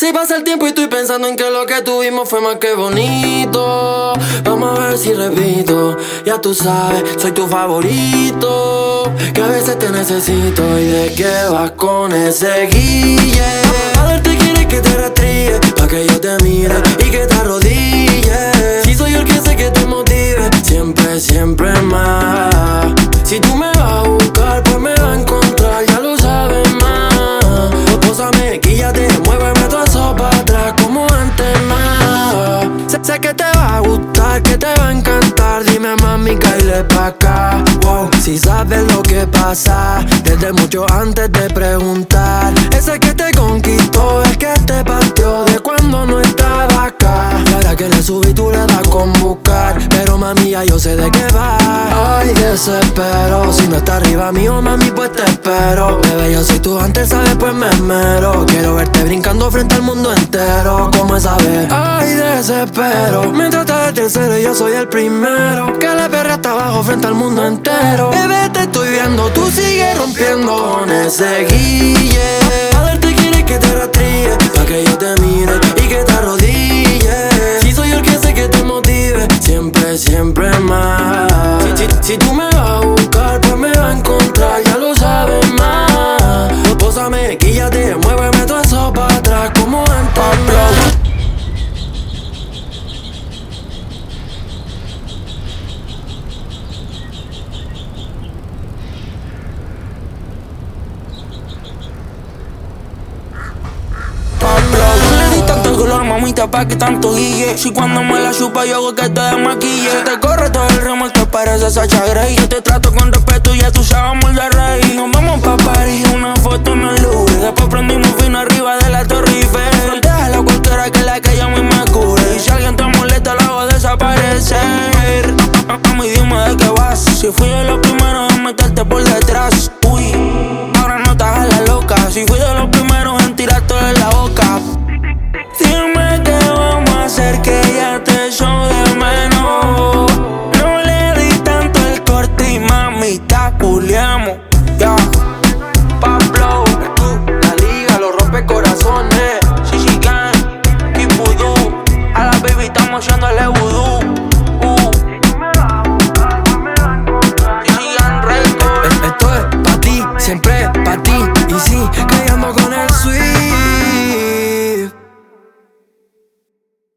Si pasa el tiempo y estoy pensando en que lo que tuvimos fue más que bonito. Vamos a ver si repito. Ya tú sabes, soy tu favorito. Que a veces te necesito y de qué vas con ese guille. Te quieres que te. Sé, que te va a gustar, que te va a encantar. Dime mami, caile pa' acá. Wow, si sabes lo que pasa, desde mucho antes de preguntar. Ese que te conquistó, el que te partió de cuando no estaba acá. Y que le subí, tú le das con buscar. Pero mami, ya yo sé de desespero. Si no está arriba mío, mami, pues te espero. Bebé, yo soy tu antes, sabes, pues me esmero. Quiero verte brincando frente al mundo entero. Como esa vez. Ay, desespero. Mientras estás de tercero yo soy el primero. Que la perra está abajo frente al mundo entero. Bebé, te estoy viendo, tú sigues rompiendo con ese guille. Mamita, pa' que tanto guille. Si cuando me la chupa, yo hago que te desmaquille. Se te corre todo el remolque, parece Sacha Grey. Yo te trato con respeto, ya tú sabes, amor de rey. Nos vamos pa' París, una foto en el Louvre. Después prendimos fino arriba de la Torre Eiffel. Déjala cualquiera que la que ella me cure. Y si alguien te molesta, lo hago desaparecer. Mami, dime de qué vas. Si fui de los primeros en meterte por detrás. Uy, ahora no estás a la loca. Si fui de chambre